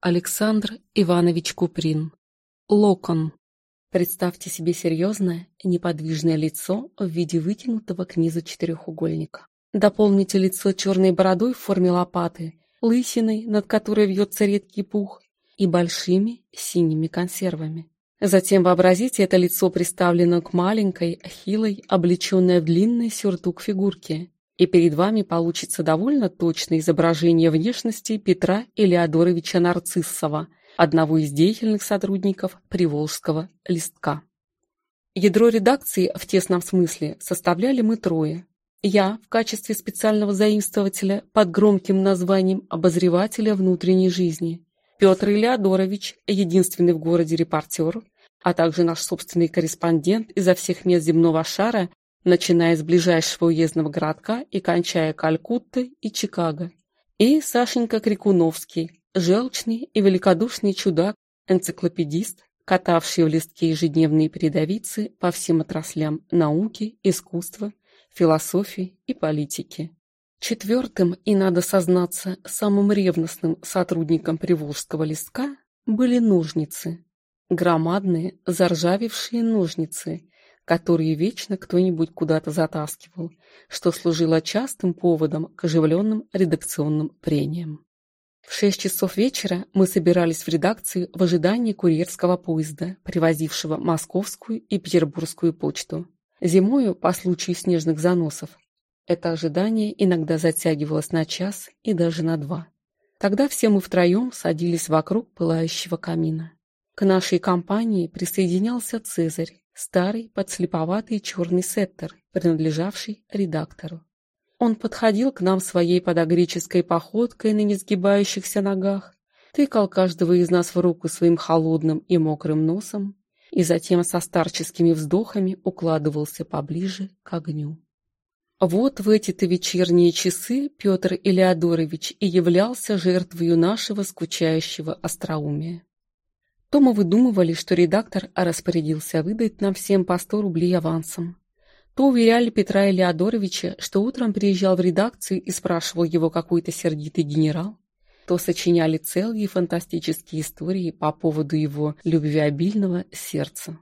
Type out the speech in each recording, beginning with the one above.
Александр Иванович Куприн. Локон. Представьте себе серьезное, неподвижное лицо в виде вытянутого к низу четырехугольника. Дополните лицо черной бородой в форме лопаты, лысиной, над которой вьется редкий пух, и большими синими консервами. Затем вообразите это лицо приставлено к маленькой, хилой, облеченной в длинный сюртук фигурке, и перед вами получится довольно точное изображение внешности Петра Элеодоровича Нарциссова, одного из деятельных сотрудников Приволжского листка. Ядро редакции в тесном смысле составляли мы трое. Я в качестве специального заимствователя под громким названием обозревателя внутренней жизни, Петр Элеодорович, единственный в городе репортер, а также наш собственный корреспондент изо всех мест земного шара начиная с ближайшего уездного городка и кончая Калькуттой и Чикаго. И Сашенька Крикуновский, желчный и великодушный чудак, энциклопедист, катавший в листке ежедневные передовицы по всем отраслям науки, искусства, философии и политики. Четвертым, и надо сознаться, самым ревностным сотрудником Приволжского листка были ножницы. Громадные, заржавевшие ножницы, которые вечно кто-нибудь куда-то затаскивал, что служило частым поводом к оживленным редакционным прениям. В шесть часов вечера мы собирались в редакции в ожидании курьерского поезда, привозившего московскую и петербургскую почту. Зимою, по случаю снежных заносов, это ожидание иногда затягивалось на час и даже на два. Тогда все мы втроем садились вокруг пылающего камина. К нашей компании присоединялся Цезарь, старый подслеповатый черный сеттер, принадлежавший редактору. Он подходил к нам своей подогреческой походкой на несгибающихся ногах, тыкал каждого из нас в руку своим холодным и мокрым носом и затем со старческими вздохами укладывался поближе к огню. Вот в эти-то вечерние часы Петр Илеодорович и являлся жертвою нашего скучающего остроумия. То мы выдумывали, что редактор распорядился выдать нам всем по сто рублей авансом. То уверяли Петра Элеодоровича, что утром приезжал в редакцию и спрашивал его какой-то сердитый генерал. То сочиняли целые фантастические истории по поводу его любвеобильного сердца.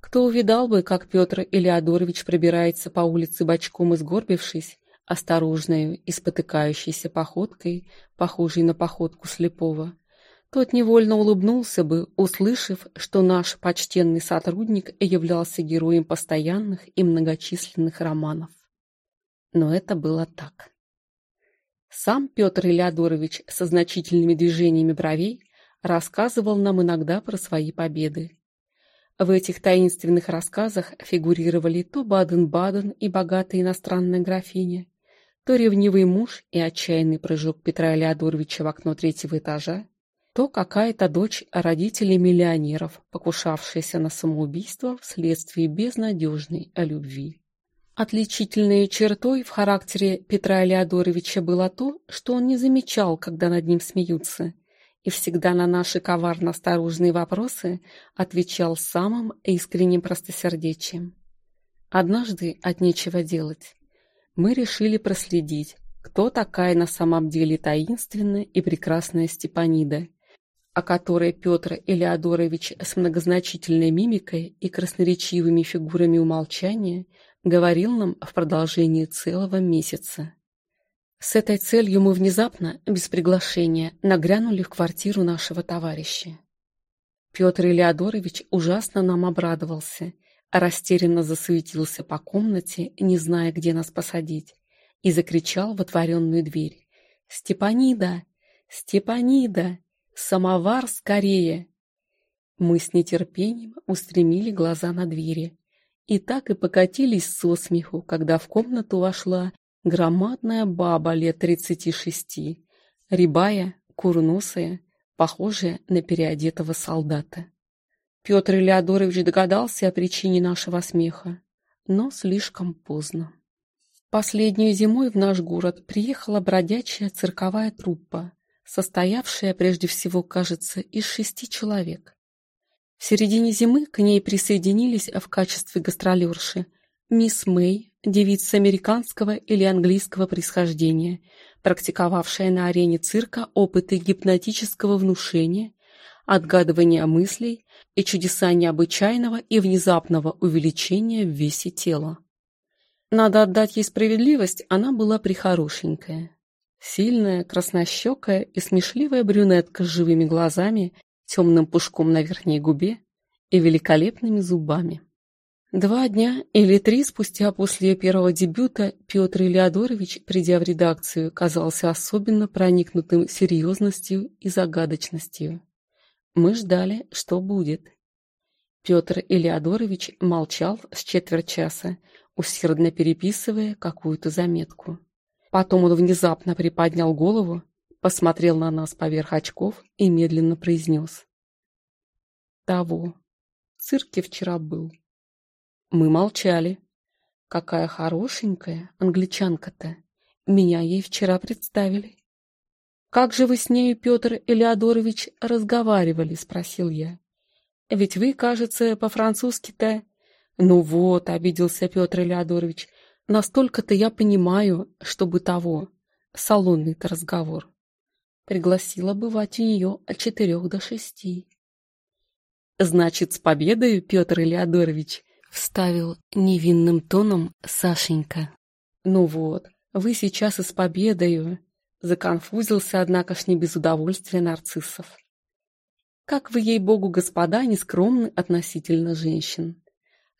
Кто увидал бы, как Петр Элеодорович пробирается по улице бочком изгорбившись, осторожной и спотыкающейся походкой, похожей на походку слепого, тот невольно улыбнулся бы, услышав, что наш почтенный сотрудник являлся героем постоянных и многочисленных романов. Но это было так. Сам Петр Илеодорович со значительными движениями бровей рассказывал нам иногда про свои победы. В этих таинственных рассказах фигурировали то Баден-Баден и богатая иностранная графиня, то ревнивый муж и отчаянный прыжок Петра Леодоровича в окно третьего этажа, то какая-то дочь родителей миллионеров, покушавшаяся на самоубийство вследствие безнадежной любви. Отличительной чертой в характере Петра Леодоровича было то, что он не замечал, когда над ним смеются, и всегда на наши коварно-осторожные вопросы отвечал самым искренним простосердечием. Однажды от нечего делать. Мы решили проследить, кто такая на самом деле таинственная и прекрасная Степанида, о которой Петр Элеодорович с многозначительной мимикой и красноречивыми фигурами умолчания говорил нам в продолжении целого месяца. С этой целью мы внезапно, без приглашения, нагрянули в квартиру нашего товарища. Петр Элеодорович ужасно нам обрадовался, растерянно засуетился по комнате, не зная, где нас посадить, и закричал в отворенную дверь. «Степанида! Степанида! Самовар скорее!» Мы с нетерпением устремили глаза на двери. И так и покатились со смеху, когда в комнату вошла громадная баба лет тридцати шести, рябая, курносая, похожая на переодетого солдата. Петр Леодорович догадался о причине нашего смеха, но слишком поздно. Последнюю зимой в наш город приехала бродячая цирковая труппа, состоявшая прежде всего, кажется, из шести человек. В середине зимы к ней присоединились в качестве гастролерши мисс Мэй, девица американского или английского происхождения, практиковавшая на арене цирка опыты гипнотического внушения, отгадывания мыслей и чудеса необычайного и внезапного увеличения в весе тела. Надо отдать ей справедливость, она была прихорошенькая. Сильная, краснощекая и смешливая брюнетка с живыми глазами, темным пушком на верхней губе и великолепными зубами. Два дня или три спустя после первого дебюта Петр Илеодорович, придя в редакцию, казался особенно проникнутым серьезностью и загадочностью. Мы ждали, что будет. Петр Илеодорович молчал с четверть часа, усердно переписывая какую-то заметку. Потом он внезапно приподнял голову, посмотрел на нас поверх очков и медленно произнес. «Того. В цирке вчера был». Мы молчали. Какая хорошенькая англичанка-то. Меня ей вчера представили. «Как же вы с нею, Петр Элеодорович, разговаривали?» — спросил я. «Ведь вы, кажется, по-французски-то...» «Ну вот», — обиделся Петр Элеодорович, — «настолько-то я понимаю, чтобы того, салонный-то разговор». Пригласила бывать у нее от четырех до шести. «Значит, с победой, Петр Элеодорович!» — вставил невинным тоном Сашенька. «Ну вот, вы сейчас и с победою!» — законфузился, однако ж не без удовольствия нарциссов. «Как вы, ей-богу, господа, нескромны относительно женщин!»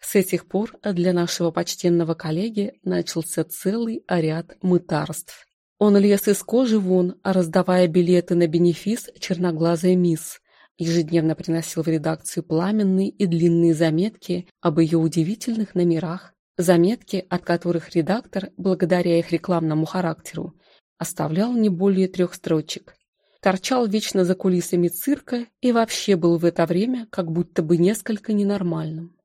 С этих пор для нашего почтенного коллеги начался целый ряд мытарств. Он лез из кожи вон, раздавая билеты на бенефис черноглазая мисс, ежедневно приносил в редакцию пламенные и длинные заметки об ее удивительных номерах, заметки, от которых редактор, благодаря их рекламному характеру, оставлял не более трех строчек. Торчал вечно за кулисами цирка и вообще был в это время как будто бы несколько ненормальным.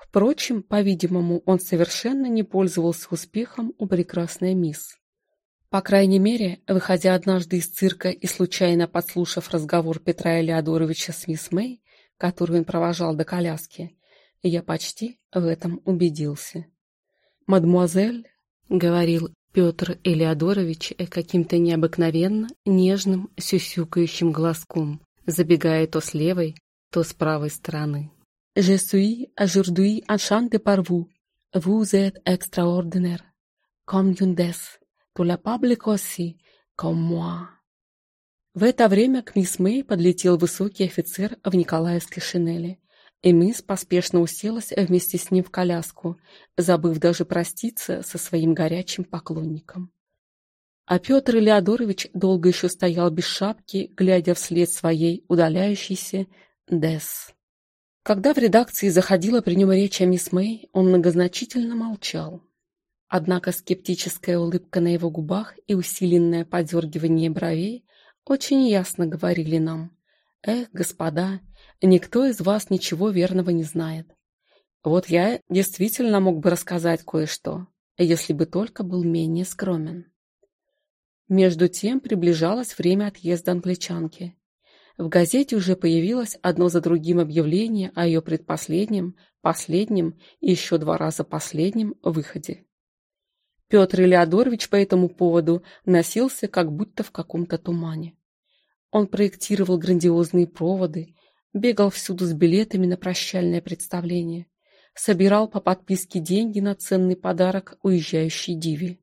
Впрочем, по-видимому, он совершенно не пользовался успехом у прекрасной мисс. По крайней мере, выходя однажды из цирка и случайно подслушав разговор Петра Элеодоровича с мисс Мэй, которую он провожал до коляски, я почти в этом убедился. «Мадемуазель», — говорил Петр Элеодорович каким-то необыкновенно нежным сюсюкающим глазком, забегая то с левой, то с правой стороны. «Je suis aujourd'hui enchanté par vous. Vous êtes extraordinaire, comme déesse pour la public aussi, comme moi. В это время к мисс Мэй подлетел высокий офицер в николаевской шинели, и мисс поспешно уселась вместе с ним в коляску, забыв даже проститься со своим горячим поклонником. А Петр Леодорович долго еще стоял без шапки, глядя вслед своей удаляющейся Дес. Когда в редакции заходила при нем речь о мисс Мэй, он многозначительно молчал. Однако скептическая улыбка на его губах и усиленное подергивание бровей очень ясно говорили нам. «Эх, господа, никто из вас ничего верного не знает. Вот я действительно мог бы рассказать кое-что, если бы только был менее скромен». Между тем приближалось время отъезда англичанки. В газете уже появилось одно за другим объявление о ее предпоследнем, последнем и еще два раза последнем выходе. Петр Леодорович по этому поводу носился как будто в каком-то тумане. Он проектировал грандиозные проводы, бегал всюду с билетами на прощальное представление, собирал по подписке деньги на ценный подарок уезжающей диве.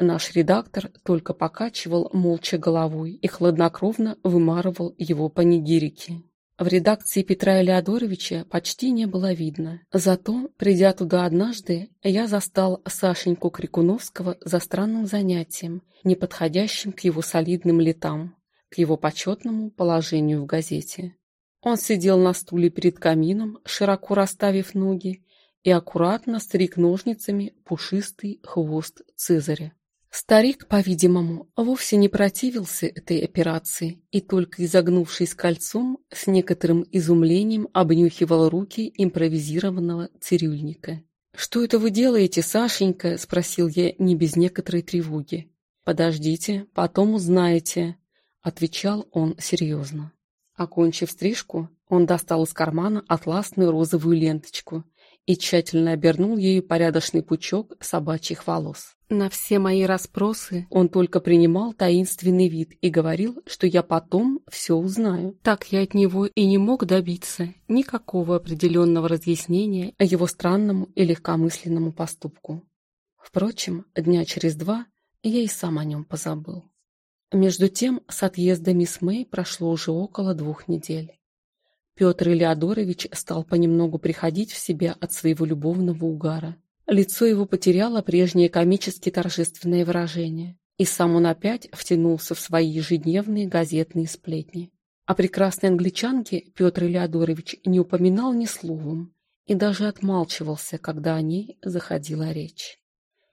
Наш редактор только покачивал молча головой и хладнокровно вымарывал его панигирики. В редакции Петра Элеодоровича почти не было видно. Зато, придя туда однажды, я застал Сашеньку Крикуновского за странным занятием, не подходящим к его солидным летам, к его почетному положению в газете. Он сидел на стуле перед камином, широко расставив ноги, и аккуратно стриг ножницами пушистый хвост Цезаря. Старик, по-видимому, вовсе не противился этой операции и только изогнувшись кольцом, с некоторым изумлением обнюхивал руки импровизированного цирюльника. «Что это вы делаете, Сашенька?» – спросил я не без некоторой тревоги. «Подождите, потом узнаете», – отвечал он серьезно. Окончив стрижку, он достал из кармана атласную розовую ленточку и тщательно обернул ею порядочный пучок собачьих волос. На все мои расспросы он только принимал таинственный вид и говорил, что я потом все узнаю. Так я от него и не мог добиться никакого определенного разъяснения о его странному и легкомысленному поступку. Впрочем, дня через два я и сам о нем позабыл. Между тем, с отъезда мисс Мэй прошло уже около двух недель. Петр Илеодорович стал понемногу приходить в себя от своего любовного угара. Лицо его потеряло прежнее комически торжественное выражение, и сам он опять втянулся в свои ежедневные газетные сплетни. О прекрасной англичанке Петр Илеодорович не упоминал ни словом и даже отмалчивался, когда о ней заходила речь.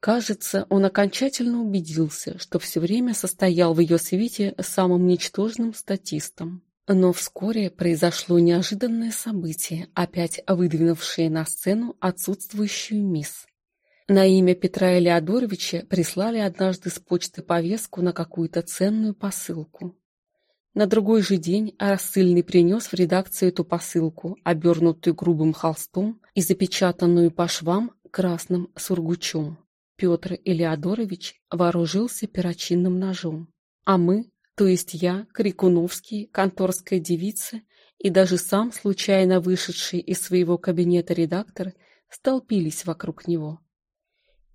Кажется, он окончательно убедился, что все время состоял в ее свете самым ничтожным статистом. Но вскоре произошло неожиданное событие, опять выдвинувшее на сцену отсутствующую мисс. На имя Петра Элеодоровича прислали однажды с почты повестку на какую-то ценную посылку. На другой же день рассыльный принес в редакцию эту посылку, обернутую грубым холстом и запечатанную по швам красным сургучом. Петр Элеодорович вооружился перочинным ножом, а мы, то есть я, Крикуновский, конторская девица и даже сам, случайно вышедший из своего кабинета редактор, столпились вокруг него.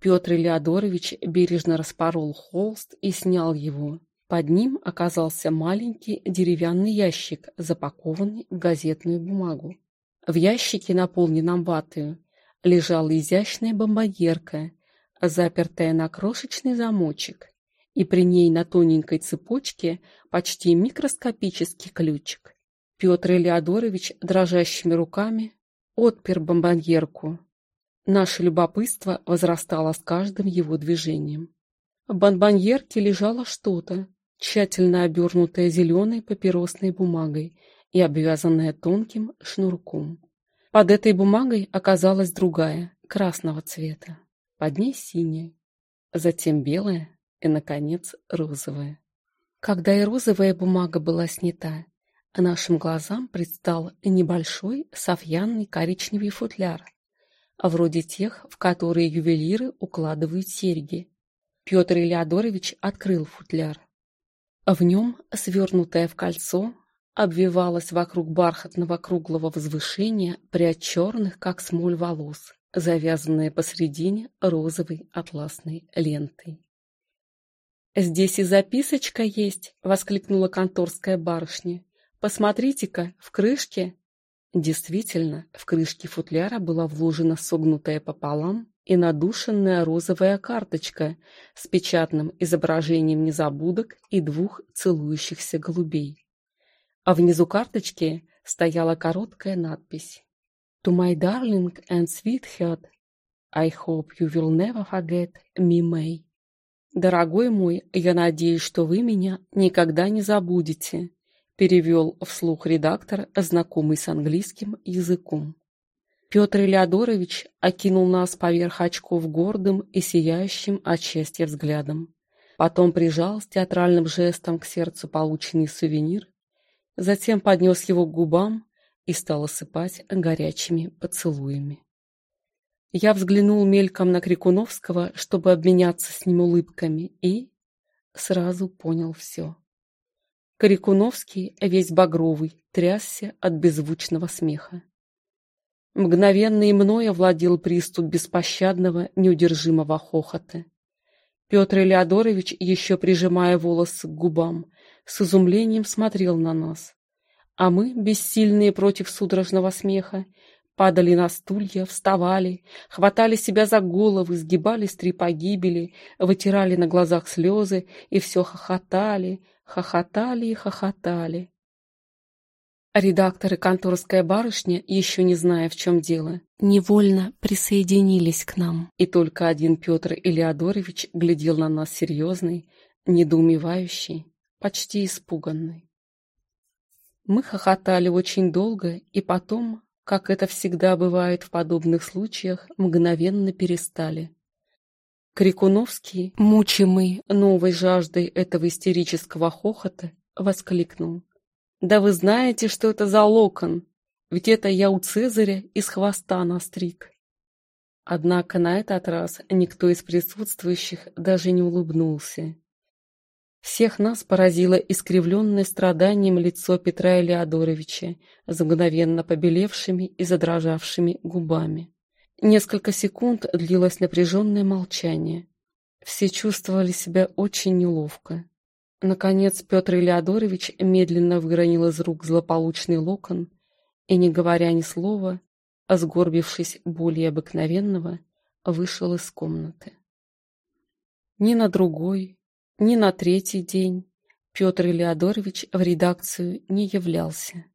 Петр Элеодорович бережно распорол холст и снял его. Под ним оказался маленький деревянный ящик, запакованный в газетную бумагу. В ящике, наполненном ватою, лежала изящная бомбоерка — запертая на крошечный замочек, и при ней на тоненькой цепочке почти микроскопический ключик. Петр Элеодорович дрожащими руками отпер бомбоньерку. Наше любопытство возрастало с каждым его движением. В бомбоньерке лежало что-то, тщательно обернутое зеленой папиросной бумагой и обвязанное тонким шнурком. Под этой бумагой оказалась другая, красного цвета под ней синяя, затем белая и, наконец, розовая. Когда и розовая бумага была снята, нашим глазам предстал небольшой софьянный коричневый футляр, вроде тех, в которые ювелиры укладывают серьги. Петр Илеодорович открыл футляр. В нем, свернутое в кольцо, обвивалась вокруг бархатного круглого возвышения прядь черных, как смоль, волос завязанная посредине розовой атласной лентой. «Здесь и записочка есть!» — воскликнула конторская барышня. «Посмотрите-ка, в крышке...» Действительно, в крышке футляра была вложена согнутая пополам и надушенная розовая карточка с печатным изображением незабудок и двух целующихся голубей. А внизу карточки стояла короткая надпись To my darling and sweetheart, I hope you will never forget me, May. Дорогой мой, я надеюсь, что вы меня никогда не забудете, перевел вслух редактор, знакомый с английским языком. Петр Леодорович окинул нас поверх очков гордым и сияющим от счастья взглядом. Потом прижал с театральным жестом к сердцу полученный сувенир, затем поднес его к губам и стал осыпать горячими поцелуями. Я взглянул мельком на Крикуновского, чтобы обменяться с ним улыбками, и сразу понял все. Крикуновский, весь багровый, трясся от беззвучного смеха. Мгновенно и мной овладел приступ беспощадного, неудержимого хохота. Петр Леодорович, еще прижимая волосы к губам, с изумлением смотрел на нас. А мы, бессильные против судорожного смеха, падали на стулья, вставали, хватали себя за головы, сгибались три погибели, вытирали на глазах слезы и все хохотали, хохотали и хохотали. Редактор и конторская барышня, еще не зная, в чем дело, невольно присоединились к нам. И только один Петр Илеодорович глядел на нас серьезный, недоумевающий, почти испуганный. Мы хохотали очень долго, и потом, как это всегда бывает в подобных случаях, мгновенно перестали. Крикуновский, мучимый новой жаждой этого истерического хохота, воскликнул. «Да вы знаете, что это за локон? Ведь это я у Цезаря из хвоста настриг». Однако на этот раз никто из присутствующих даже не улыбнулся. Всех нас поразило искривленное страданием лицо Петра Элеодоровича с мгновенно побелевшими и задрожавшими губами. Несколько секунд длилось напряженное молчание. Все чувствовали себя очень неловко. Наконец Петр Элеодорович медленно выронил из рук злополучный локон и, не говоря ни слова, а сгорбившись более обыкновенного, вышел из комнаты. Ни на другой, ни на третий день Петр Леодорович в редакцию не являлся.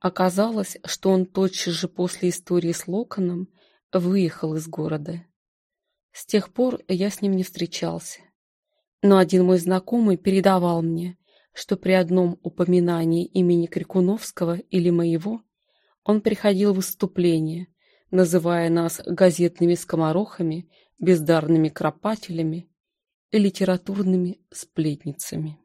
Оказалось, что он тотчас же после истории с Локоном выехал из города. С тех пор я с ним не встречался. Но один мой знакомый передавал мне, что при одном упоминании имени Крикуновского или моего он приходил в выступление, называя нас газетными скоморохами, бездарными кропателями литературными сплетницами.